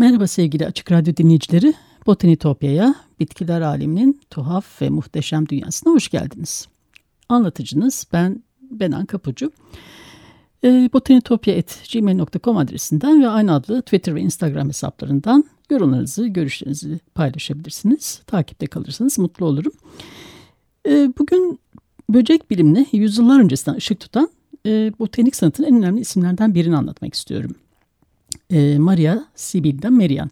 Merhaba sevgili Açık Radyo dinleyicileri. Botanitopya'ya, bitkiler aleminin tuhaf ve muhteşem dünyasına hoş geldiniz. Anlatıcınız ben Benan Kapucu. E, ee, botanitopya.gmail.com adresinden ve aynı adlı Twitter ve Instagram hesaplarından yorumlarınızı, görüşlerinizi paylaşabilirsiniz. Takipte kalırsanız mutlu olurum. E, bugün böcek bilimine yüzyıllar öncesinden ışık tutan e, botanik sanatın en önemli isimlerden birini anlatmak istiyorum e, Maria Sibylla Merian.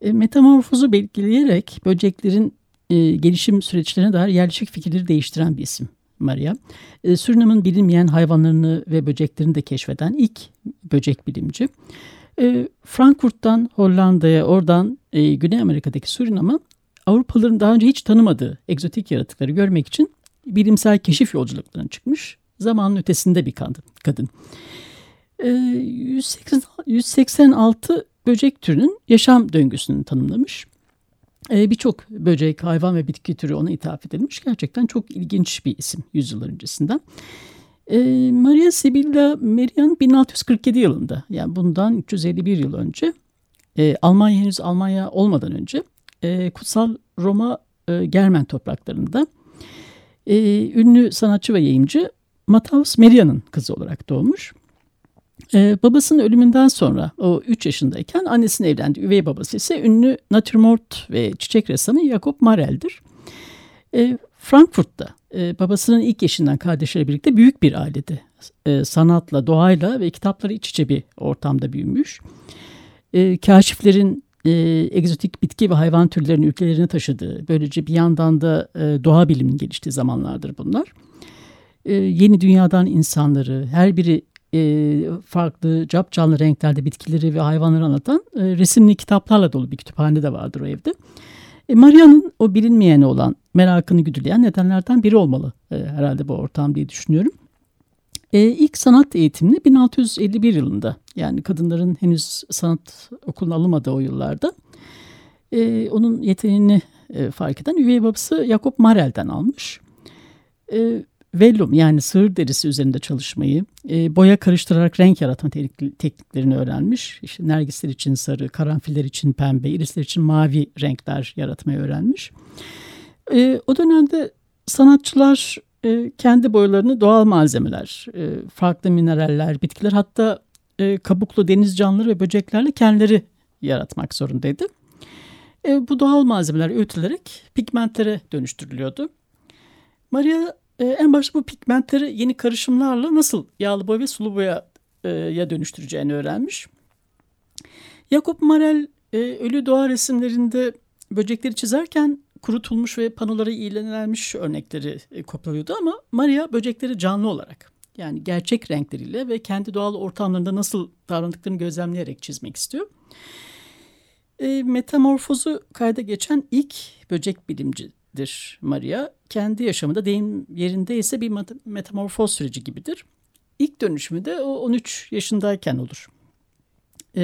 E, metamorfozu belirleyerek böceklerin e, gelişim süreçlerine dair yerleşik fikirleri değiştiren bir isim Maria. E, Surinam'ın bilinmeyen hayvanlarını ve böceklerini de keşfeden ilk böcek bilimci. E, Frankfurt'tan Hollanda'ya, oradan e, Güney Amerika'daki Surinam'a Avrupalıların daha önce hiç tanımadığı egzotik yaratıkları görmek için bilimsel keşif yolculuklarına çıkmış. Zamanın ötesinde bir kadın. kadın. 180, ee, 186 böcek türünün yaşam döngüsünü tanımlamış. Ee, birçok böcek, hayvan ve bitki türü ona ithaf edilmiş. Gerçekten çok ilginç bir isim yüzyıllar öncesinden. Ee, Maria Sibylla Merian 1647 yılında yani bundan 351 yıl önce e, Almanya henüz Almanya olmadan önce e, Kutsal Roma e, Germen topraklarında ünlü sanatçı ve yayımcı Matthäus Merian'ın kızı olarak doğmuş. Ee, babasının ölümünden sonra o 3 yaşındayken annesinin evlendi. Üvey babası ise ünlü natürmort ve çiçek ressamı Jakob Marel'dir. Ee, Frankfurt'ta e, babasının ilk eşinden kardeşleri birlikte büyük bir ailede e, sanatla, doğayla ve kitapları iç içe bir ortamda büyümüş. E, kaşiflerin e, egzotik bitki ve hayvan türlerini ülkelerine taşıdığı, böylece bir yandan da e, doğa biliminin geliştiği zamanlardır bunlar. E, yeni dünyadan insanları, her biri e, farklı capcanlı renklerde bitkileri ve hayvanları anlatan e, resimli kitaplarla dolu bir kütüphane de vardır o evde. E, Maria'nın o bilinmeyeni olan merakını güdüleyen nedenlerden biri olmalı e, herhalde bu ortam diye düşünüyorum. E, ilk sanat eğitimini 1651 yılında yani kadınların henüz sanat okuluna alınmadığı o yıllarda e, onun yeteneğini e, fark eden üvey babası Jakob Marel'den almış. E, vellum yani sığır derisi üzerinde çalışmayı, e, boya karıştırarak renk yaratma tekniklerini öğrenmiş. İşte nergisler için sarı, karanfiller için pembe, irisler için mavi renkler yaratmayı öğrenmiş. E, o dönemde sanatçılar e, kendi boyalarını doğal malzemeler, e, farklı mineraller, bitkiler hatta e, kabuklu deniz canlıları ve böceklerle kendileri yaratmak zorundaydı. E, bu doğal malzemeler öğütülerek pigmentlere dönüştürülüyordu. Maria e, en başta bu pigmentleri yeni karışımlarla nasıl yağlı boya ve sulu boyaya e, dönüştüreceğini öğrenmiş. Jakob Marel e, ölü doğa resimlerinde böcekleri çizerken kurutulmuş ve panolara iğnelenmiş örnekleri e, kopyalıyordu ama Maria böcekleri canlı olarak yani gerçek renkleriyle ve kendi doğal ortamlarında nasıl davrandıklarını gözlemleyerek çizmek istiyor. E, metamorfozu kayda geçen ilk böcek bilimci dir Maria. Kendi yaşamında deyim yerinde ise bir metamorfoz süreci gibidir. İlk dönüşümü de o 13 yaşındayken olur. Ee,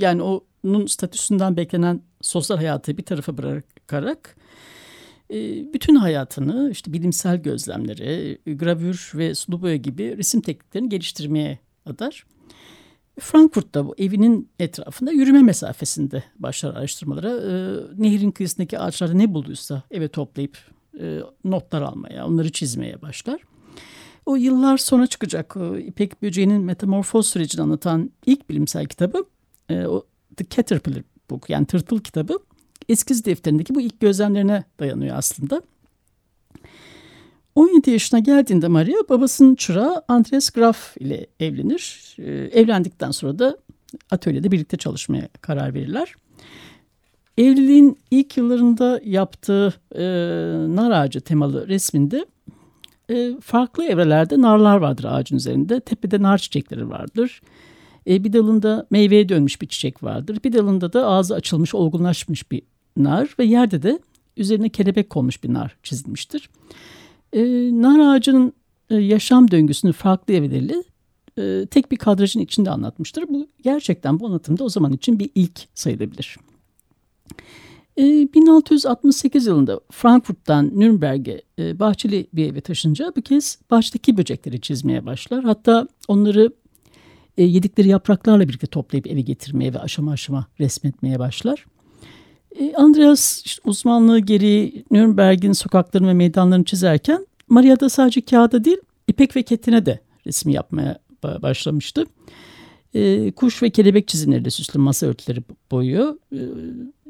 yani onun statüsünden beklenen sosyal hayatı bir tarafa bırakarak e, bütün hayatını işte bilimsel gözlemleri, gravür ve sulu boya gibi resim tekniklerini geliştirmeye adar. Frankfurt'ta bu evinin etrafında yürüme mesafesinde başlar araştırmalara. E, nehrin kıyısındaki ağaçlarda ne bulduysa eve toplayıp e, notlar almaya, onları çizmeye başlar. O yıllar sonra çıkacak o İpek böceğinin metamorfoz sürecini anlatan ilk bilimsel kitabı e, o The Caterpillar Book yani tırtıl kitabı eskiz defterindeki bu ilk gözlemlerine dayanıyor aslında. 17 yaşına geldiğinde Maria babasının çırağı Andres Graf ile evlenir. Ee, evlendikten sonra da atölyede birlikte çalışmaya karar verirler. evliliğin ilk yıllarında yaptığı e, nar ağacı temalı resminde e, farklı evrelerde narlar vardır ağacın üzerinde. Tepede nar çiçekleri vardır. E, bir dalında meyveye dönmüş bir çiçek vardır. Bir dalında da ağzı açılmış, olgunlaşmış bir nar ve yerde de üzerine kelebek konmuş bir nar çizilmiştir. E, nar ağacının e, yaşam döngüsünü farklı evreli e, tek bir kadrajın içinde anlatmıştır. Bu gerçekten bu anlatımda o zaman için bir ilk sayılabilir. 1668 ee, yılında Frankfurt'tan Nürnberg'e e, bahçeli bir eve taşınca bu kez bahçedeki böcekleri çizmeye başlar. Hatta onları e, yedikleri yapraklarla birlikte toplayıp eve getirmeye ve aşama aşama resmetmeye başlar. E, Andreas uzmanlığı gereği Nürnberg'in sokaklarını ve meydanlarını çizerken Maria da sadece kağıda değil ipek ve ketine de resim yapmaya başlamıştı. Kuş ve kelebek çizimleriyle süslü masa örtüleri boyuyor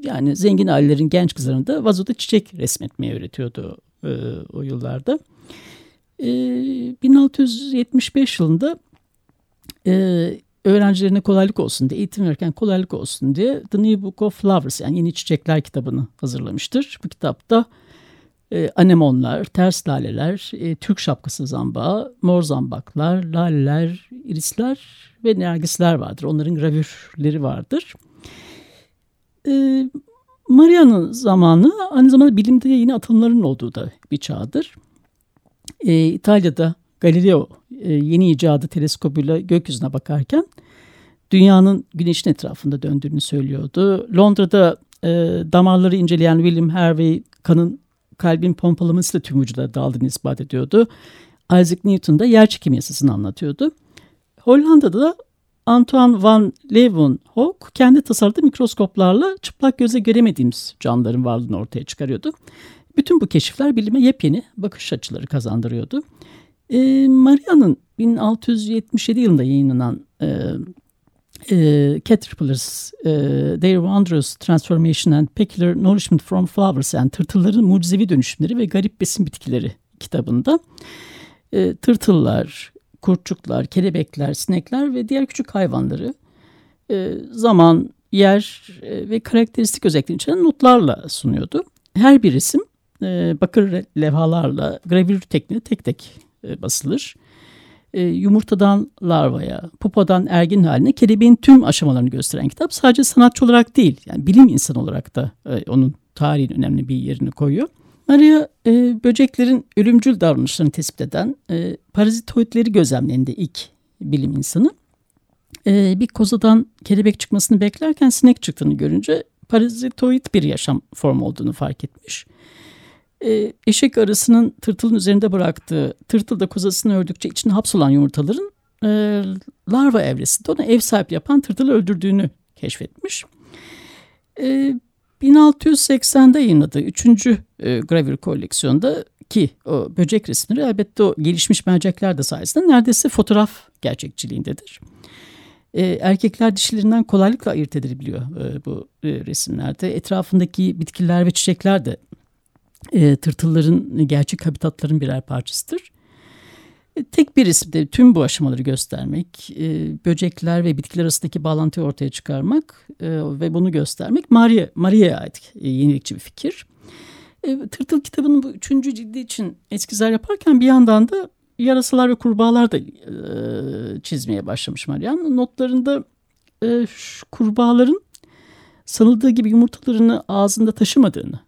yani zengin ailelerin genç kızlarını da vazoda çiçek resmetmeyi öğretiyordu e, o yıllarda. E, 1675 yılında e, öğrencilerine kolaylık olsun diye, eğitim verirken kolaylık olsun diye The New Book of Flowers yani Yeni Çiçekler kitabını hazırlamıştır. Bu kitapta e, anemonlar, ters laleler, e, Türk şapkası zambağı, mor zambaklar, laleler, irisler ve nergisler vardır. Onların gravürleri vardır e, Maria'nın zamanı aynı zamanda bilimde yeni atılımların olduğu da bir çağdır. E, İtalya'da Galileo e, yeni icadı teleskobuyla gökyüzüne bakarken dünyanın güneşin etrafında döndüğünü söylüyordu. Londra'da e, damarları inceleyen William Harvey kanın kalbin pompalamasıyla tüm vücuda daldığını ispat ediyordu. Isaac Newton da yer çekimi yasasını anlatıyordu. Hollanda'da da Antoine van Leeuwenhoek kendi tasarladığı mikroskoplarla çıplak göze göremediğimiz canlıların varlığını ortaya çıkarıyordu. Bütün bu keşifler bilime yepyeni bakış açıları kazandırıyordu. E, Maria'nın 1677 yılında yayınlanan e, e, Caterpillars, e, Their Wondrous Transformation and Peculiar Nourishment from Flowers yani tırtılların mucizevi dönüşümleri ve garip besin bitkileri kitabında e, tırtıllar, kurtçuklar, kelebekler, sinekler ve diğer küçük hayvanları e, zaman, yer e, ve karakteristik özelliklerini içeren notlarla sunuyordu. Her bir isim e, bakır levhalarla gravür tekniği tek tek e, basılır. E, yumurtadan larvaya, pupadan ergin haline kelebeğin tüm aşamalarını gösteren kitap sadece sanatçı olarak değil, yani bilim insanı olarak da e, onun tarihin önemli bir yerini koyuyor. Maria e, böceklerin ölümcül davranışlarını tespit eden e, parazitoidleri gözlemlerinde ilk bilim insanı. E, bir kozadan kelebek çıkmasını beklerken sinek çıktığını görünce parazitoid bir yaşam formu olduğunu fark etmiş. E, eşek arısının tırtılın üzerinde bıraktığı tırtıl da kozasını ördükçe içine hapsolan yumurtaların e, larva evresinde ona ev sahipliği yapan tırtılı öldürdüğünü keşfetmiş. E, 1680'de yayınladığı 3. E, gravür koleksiyonda ki o böcek resimleri elbette o gelişmiş mercekler de sayesinde neredeyse fotoğraf gerçekçiliğindedir. E, erkekler dişilerinden kolaylıkla ayırt edilebiliyor e, bu e, resimlerde. Etrafındaki bitkiler ve çiçekler de e, tırtılların gerçek habitatların birer parçasıdır. E, tek bir isimde tüm bu aşamaları göstermek, e, böcekler ve bitkiler arasındaki bağlantıyı ortaya çıkarmak e, ve bunu göstermek Maria Maria'ya ait yenilikçi bir fikir. Tırtıl kitabının bu üçüncü cildi için eskizler yaparken bir yandan da yarasalar ve kurbağalar da çizmeye başlamış Marian. Notlarında kurbağaların sanıldığı gibi yumurtalarını ağzında taşımadığını,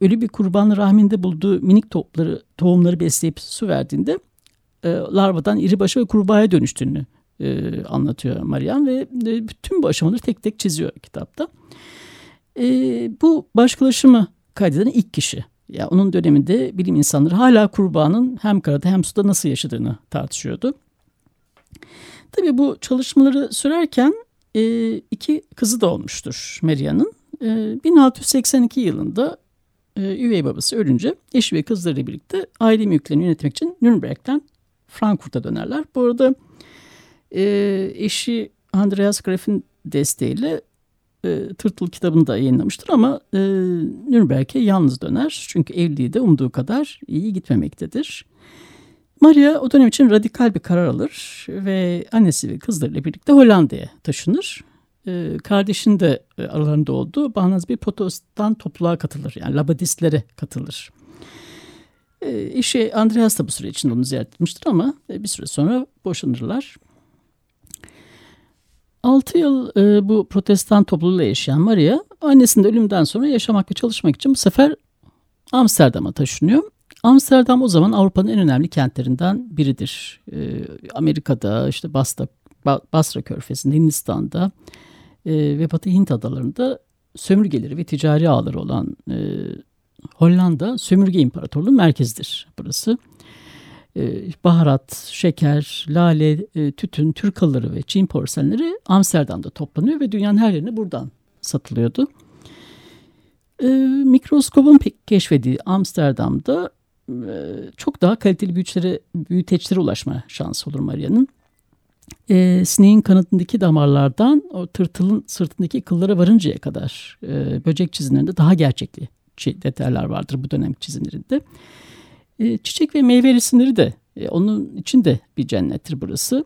ölü bir kurbanın rahminde bulduğu minik topları, tohumları besleyip su verdiğinde e, larvadan iri başa ve kurbağaya dönüştüğünü e, anlatıyor Marian ve e, bütün bu aşamaları tek tek çiziyor kitapta. E, bu başkalaşımı kaydeden ilk kişi. Ya onun döneminde bilim insanları hala kurbağanın hem karada hem suda nasıl yaşadığını tartışıyordu. Tabii bu çalışmaları sürerken e, iki kızı da olmuştur Maria'nın. E, 1682 yılında e, üvey babası ölünce eşi ve kızlarıyla birlikte aile mülklerini yönetmek için Nürnberg'den Frankfurt'a dönerler. Bu arada e, eşi Andreas Graf'in desteğiyle e, Tırtıl kitabını da yayınlamıştır ama e, Nürnberg'e yalnız döner. Çünkü evliliği de umduğu kadar iyi gitmemektedir. Maria o dönem için radikal bir karar alır ve annesi ve kızlarıyla birlikte Hollanda'ya taşınır. E, kardeşin de e, aralarında olduğu bağnaz bir protestan topluluğa katılır. Yani Labadistlere katılır. E, eşi Andreas da bu süre içinde onu ziyaret etmiştir ama e, bir süre sonra boşanırlar. 6 yıl e, bu protestan topluluğuyla yaşayan Maria annesinin ölümden sonra yaşamak ve çalışmak için bu sefer Amsterdam'a taşınıyor. Amsterdam o zaman Avrupa'nın en önemli kentlerinden biridir. E, Amerika'da işte Basra, Basra Körfezi'nde, Hindistan'da e, ve Batı Hint adalarında sömürgeleri ve ticari ağları olan e, Hollanda sömürge imparatorluğu merkezidir burası. E, baharat, şeker, lale, e, tütün, Türk halıları ve Çin porselenleri Amsterdam'da toplanıyor ve dünyanın her yerine buradan satılıyordu. E, mikroskopun keşfediği Amsterdam'da çok daha kaliteli büyüteçlere, büyüteçlere ulaşma şansı olur Maria'nın. E, sineğin kanadındaki damarlardan o tırtılın sırtındaki kıllara varıncaya kadar e, böcek çizimlerinde daha gerçekli detaylar vardır bu dönem çizimlerinde. E, çiçek ve meyve resimleri de e, onun için de bir cennettir burası.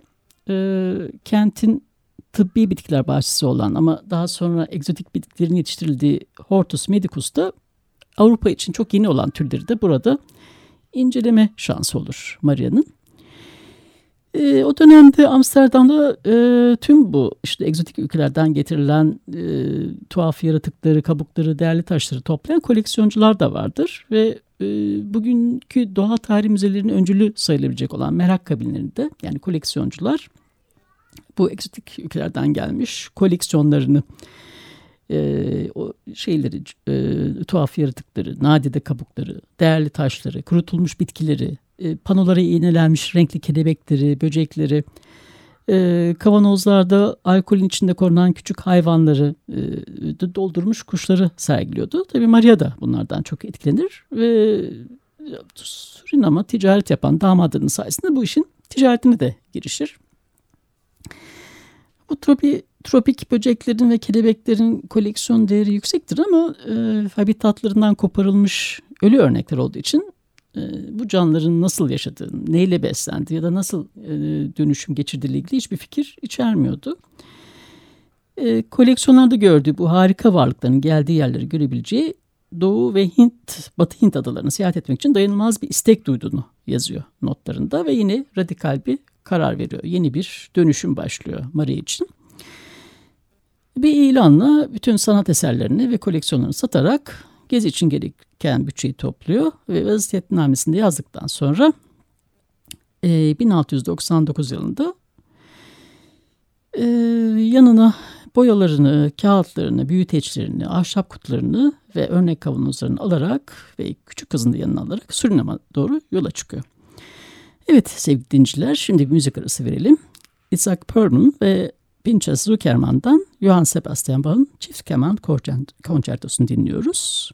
E, kentin tıbbi bitkiler bahçesi olan ama daha sonra egzotik bitkilerin yetiştirildiği Hortus medicus da Avrupa için çok yeni olan türleri de burada inceleme şansı olur Maria'nın. E, o dönemde Amsterdam'da e, tüm bu işte egzotik ülkelerden getirilen e, tuhaf yaratıkları, kabukları, değerli taşları toplayan koleksiyoncular da vardır ve e, bugünkü doğa tarih müzelerinin öncülü sayılabilecek olan merak kabinlerinde yani koleksiyoncular bu egzotik ülkelerden gelmiş koleksiyonlarını e, o şeyleri e, tuhaf yaratıkları, nadide kabukları, değerli taşları, kurutulmuş bitkileri, e, panolara iğnelenmiş renkli kelebekleri, böcekleri, e, kavanozlarda alkolün içinde korunan küçük hayvanları e, doldurmuş kuşları sergiliyordu. Tabii Maria da bunlardan çok etkilenir ve Surinam'a ticaret yapan damadının sayesinde bu işin ticaretine de girişir. Bu tropi, tropik böceklerin ve kelebeklerin koleksiyon değeri yüksektir ama e, habitatlarından koparılmış ölü örnekler olduğu için bu canlıların nasıl yaşadığını, neyle beslendi ya da nasıl e, dönüşüm geçirdiğiyle ilgili hiçbir fikir içermiyordu. E, koleksiyonlarda gördüğü bu harika varlıkların geldiği yerleri görebileceği Doğu ve Hint, Batı Hint adalarını seyahat etmek için dayanılmaz bir istek duyduğunu yazıyor notlarında ve yine radikal bir karar veriyor. Yeni bir dönüşüm başlıyor Maria için. Bir ilanla bütün sanat eserlerini ve koleksiyonlarını satarak gezi için gereken bütçeyi topluyor ve vaziyetnamesinde yazdıktan sonra e, 1699 yılında e, yanına boyalarını, kağıtlarını, büyüteçlerini, ahşap kutularını ve örnek kavanozlarını alarak ve küçük kızını da yanına alarak Surinam'a doğru yola çıkıyor. Evet sevgili dinciler şimdi bir müzik arası verelim. Isaac Perlman ve Pinchas Zuckerman'dan Johann Sebastian Bach'ın çift keman konçertosunu dinliyoruz.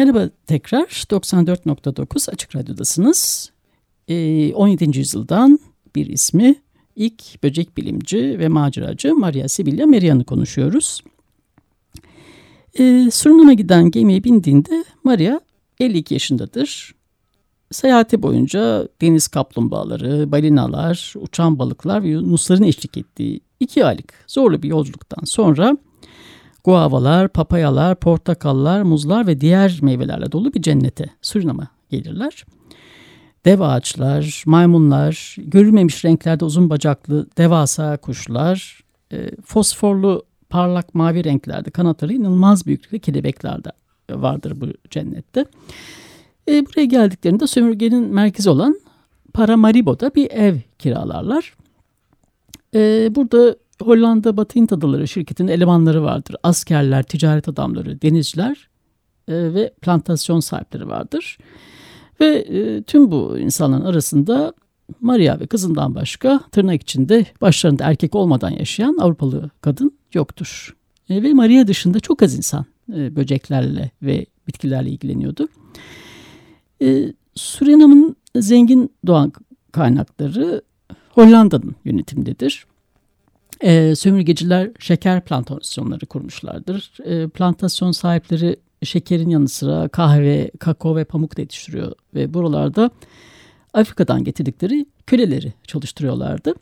Merhaba tekrar 94.9 Açık Radyo'dasınız. Ee, 17. yüzyıldan bir ismi ilk böcek bilimci ve maceracı Maria Sibylla Merian'ı konuşuyoruz. Ee, Surinam'a giden gemiye bindiğinde Maria 52 yaşındadır. Seyahati boyunca deniz kaplumbağaları, balinalar, uçan balıklar ve yunusların eşlik ettiği iki aylık zorlu bir yolculuktan sonra guavalar, papayalar, portakallar, muzlar ve diğer meyvelerle dolu bir cennete Surinam'a gelirler. Dev ağaçlar, maymunlar, görülmemiş renklerde uzun bacaklı devasa kuşlar, e, fosforlu parlak mavi renklerde kanatları inanılmaz büyüklükte kelebekler de vardır bu cennette. E, buraya geldiklerinde sömürgenin merkezi olan Paramaribo'da bir ev kiralarlar. E, burada Hollanda Batı Hint Adaları şirketinin elemanları vardır. Askerler, ticaret adamları, denizciler e, ve plantasyon sahipleri vardır. Ve e, tüm bu insanların arasında Maria ve kızından başka tırnak içinde başlarında erkek olmadan yaşayan Avrupalı kadın yoktur. E, ve Maria dışında çok az insan e, böceklerle ve bitkilerle ilgileniyordu. E, Surinam'ın zengin doğal kaynakları Hollanda'nın yönetimdedir. E, sömürgeciler şeker plantasyonları kurmuşlardır. E, plantasyon sahipleri şekerin yanı sıra kahve, kakao ve pamuk da yetiştiriyor ve buralarda Afrika'dan getirdikleri köleleri çalıştırıyorlardı.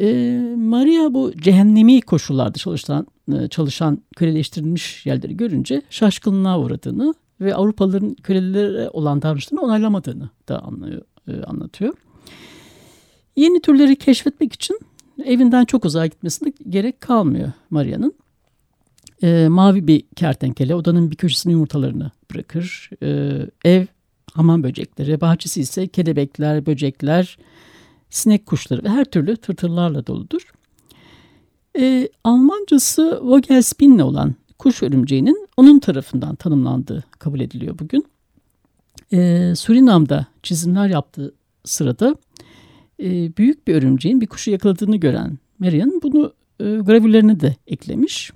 E, Maria bu cehennemi koşullarda çalışan, e, çalışan köleleştirilmiş yerleri görünce şaşkınlığa uğradığını ve Avrupalıların kölelere olan davranışlarını onaylamadığını da anlıyor, e, anlatıyor. Yeni türleri keşfetmek için evinden çok uzağa gitmesine gerek kalmıyor Maria'nın. E, mavi bir kertenkele odanın bir köşesine yumurtalarını bırakır. E, ev hamam böcekleri, bahçesi ise kelebekler, böcekler, sinek kuşları ve her türlü tırtırlarla doludur. E, Almancası Vogelspinne olan kuş örümceğinin onun tarafından tanımlandığı kabul ediliyor bugün. E, Surinam'da çizimler yaptığı sırada e, büyük bir örümceğin bir kuşu yakaladığını gören Marian bunu e, gravürlerine de eklemiş.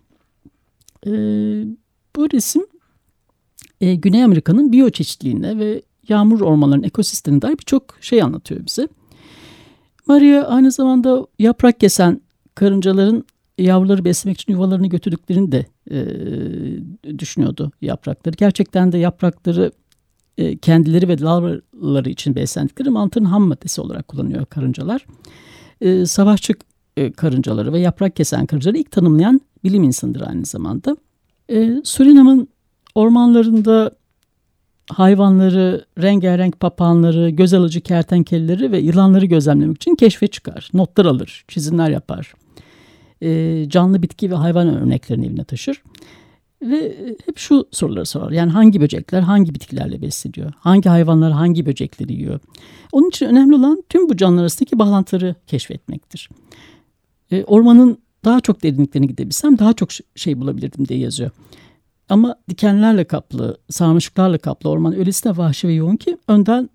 E, bu resim e, Güney Amerika'nın biyoçeşitliliğine ve yağmur ormanlarının ekosistemine dair birçok şey anlatıyor bize. Maria aynı zamanda yaprak kesen karıncaların yavruları beslemek için yuvalarını götürdüklerini de e, düşünüyordu yaprakları. Gerçekten de yaprakları kendileri ve larvaları için beslendikleri mantığın ham maddesi olarak kullanıyor karıncalar. E, savaşçı e, karıncaları ve yaprak kesen karıncaları ilk tanımlayan bilim insanıdır aynı zamanda. E, Surinam'ın ormanlarında hayvanları, rengarenk papağanları, göz alıcı kertenkeleleri ve yılanları gözlemlemek için keşfe çıkar. Notlar alır, çizimler yapar. E, canlı bitki ve hayvan örneklerini evine taşır. Ve e, hep şu soruları sorar. Yani hangi böcekler hangi bitkilerle besleniyor? Hangi hayvanlar hangi böcekleri yiyor? Onun için önemli olan tüm bu canlılar arasındaki bağlantıları keşfetmektir. E, ormanın daha çok derinliklerine gidebilsem daha çok şey bulabilirdim diye yazıyor. Ama dikenlerle kaplı, sarmaşıklarla kaplı orman öylesine vahşi ve yoğun ki önden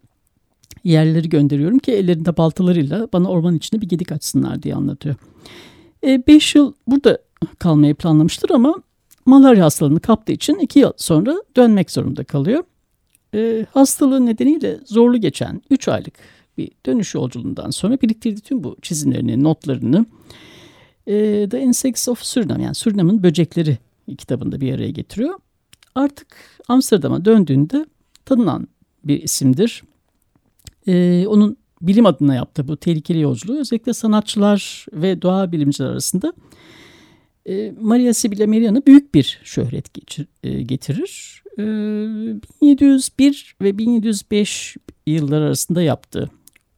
yerleri gönderiyorum ki ellerinde baltalarıyla bana orman içinde bir gedik açsınlar diye anlatıyor. 5 e, yıl burada kalmayı planlamıştır ama malarya hastalığını kaptığı için iki yıl sonra dönmek zorunda kalıyor. E, hastalığı nedeniyle zorlu geçen 3 aylık bir dönüş yolculuğundan sonra biriktirdiği tüm bu çizimlerini, notlarını e, The Insects of Suriname yani Surinam'ın böcekleri kitabında bir araya getiriyor. Artık Amsterdam'a döndüğünde tanınan bir isimdir. E, onun bilim adına yaptığı bu tehlikeli yolculuğu özellikle sanatçılar ve doğa bilimciler arasında e, Maria Sibylla Merian'ı büyük bir şöhret geçir, e, getirir. E, 1701 ve 1705 yıllar arasında yaptığı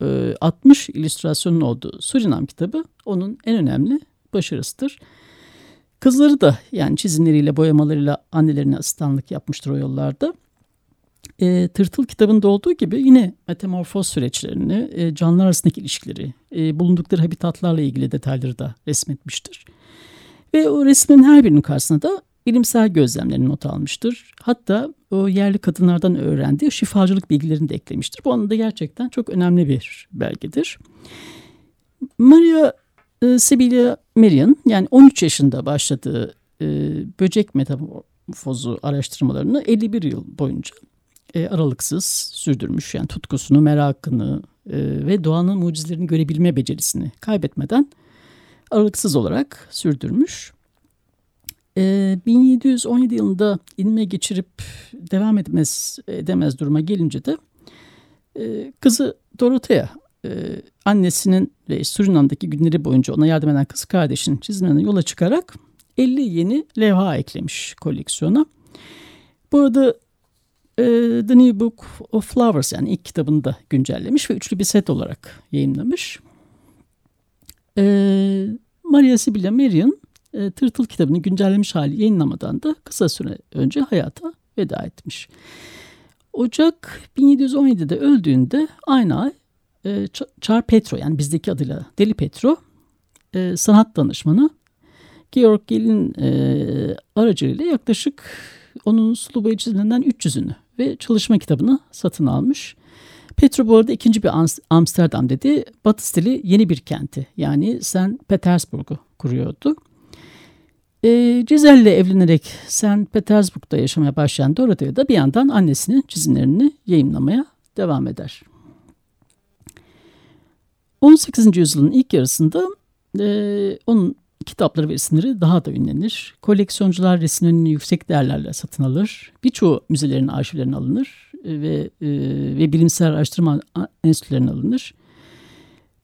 e, 60 illüstrasyonun olduğu Surinam kitabı onun en önemli başarısıdır. Kızları da yani çizimleriyle boyamalarıyla annelerine asistanlık yapmıştır o yollarda. E, Tırtıl kitabında olduğu gibi yine metamorfoz süreçlerini, e, canlılar arasındaki ilişkileri, e, bulundukları habitatlarla ilgili detayları da resmetmiştir. Ve o resmin her birinin karşısına da bilimsel gözlemlerini not almıştır. Hatta o yerli kadınlardan öğrendiği şifacılık bilgilerini de eklemiştir. Bu anlamda gerçekten çok önemli bir belgedir. Maria e, Sibylla Merian yani 13 yaşında başladığı e, böcek metamorfozu araştırmalarını 51 yıl boyunca e, aralıksız sürdürmüş. Yani tutkusunu, merakını e, ve doğanın mucizelerini görebilme becerisini kaybetmeden aralıksız olarak sürdürmüş. E, 1717 yılında inme geçirip devam etmez edemez duruma gelince de e, kızı Dorothea e, annesinin ve Surinam'daki günleri boyunca ona yardım eden kız kardeşinin çizimlerine yola çıkarak 50 yeni levha eklemiş koleksiyona. Bu arada e, The New Book of Flowers yani ilk kitabını da güncellemiş ve üçlü bir set olarak yayınlamış. E, Maria Sibylla Merian e, Tırtıl kitabını güncellemiş hali yayınlamadan da kısa süre önce hayata veda etmiş. Ocak 1717'de öldüğünde aynı ay e, Char Petro yani bizdeki adıyla Deli Petro e, sanat danışmanı Georg Gel'in e, aracılığıyla yaklaşık onun sulu boya çizimlerinden 300'ünü ve çalışma kitabını satın almış. Petro bu arada ikinci bir Amsterdam dedi. Batı stili yeni bir kenti yani St. Petersburg'u kuruyordu. E, Cizel'le evlenerek St. Petersburg'da yaşamaya başlayan Dorothea da bir yandan annesinin çizimlerini yayınlamaya devam eder. 18. yüzyılın ilk yarısında e, onun kitapları ve resimleri daha da ünlenir. Koleksiyoncular resimlerini yüksek değerlerle satın alır. Birçoğu müzelerin arşivlerine alınır e, ve e, ve bilimsel araştırma enstitülerine alınır.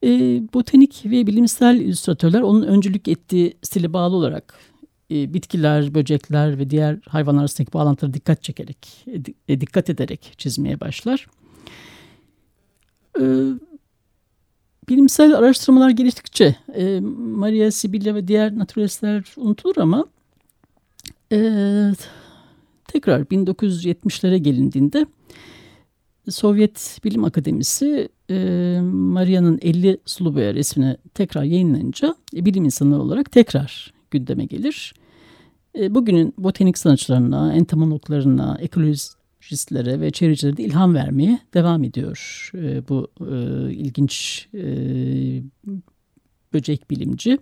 E, botanik ve bilimsel illüstratörler onun öncülük ettiği stile bağlı olarak bitkiler, böcekler ve diğer hayvanlar arasındaki bağlantılara dikkat çekerek, dikkat ederek çizmeye başlar. E, bilimsel araştırmalar geliştikçe e, Maria Sibylla ve diğer naturalistler unutulur ama e, tekrar 1970'lere gelindiğinde Sovyet Bilim Akademisi e, Maria'nın 50 sulu boya resmini tekrar yayınlanınca e, bilim insanı olarak tekrar gündeme gelir. E, bugünün botanik sanatçılarına, entomologlarına, ekolojistlere ve çevrecilere de ilham vermeye devam ediyor e, bu e, ilginç böcek bilimci.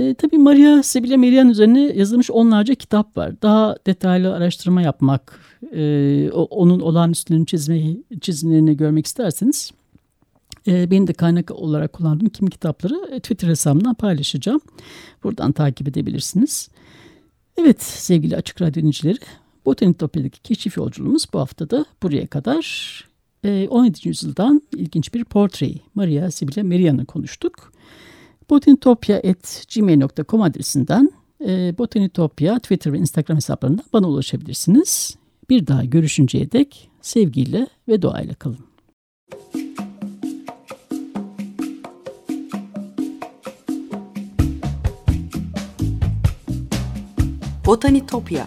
E, tabii Maria Sibylla Merian üzerine yazılmış onlarca kitap var. Daha detaylı araştırma yapmak, e, onun olağanüstünün çizme, çizimlerini görmek isterseniz e, benim de kaynak olarak kullandığım kimi kitapları Twitter hesabımdan paylaşacağım. Buradan takip edebilirsiniz. Evet sevgili Açık Radyo dinleyicileri Botanitopya'daki keşif yolculuğumuz bu hafta da buraya kadar. E, 17. yüzyıldan ilginç bir portreyi Maria Sibylla Merian'ı konuştuk. botanitopya.gmail.com adresinden e, Botanitopya Twitter ve Instagram hesaplarından bana ulaşabilirsiniz. Bir daha görüşünceye dek sevgiyle ve doğayla kalın. Botanitopya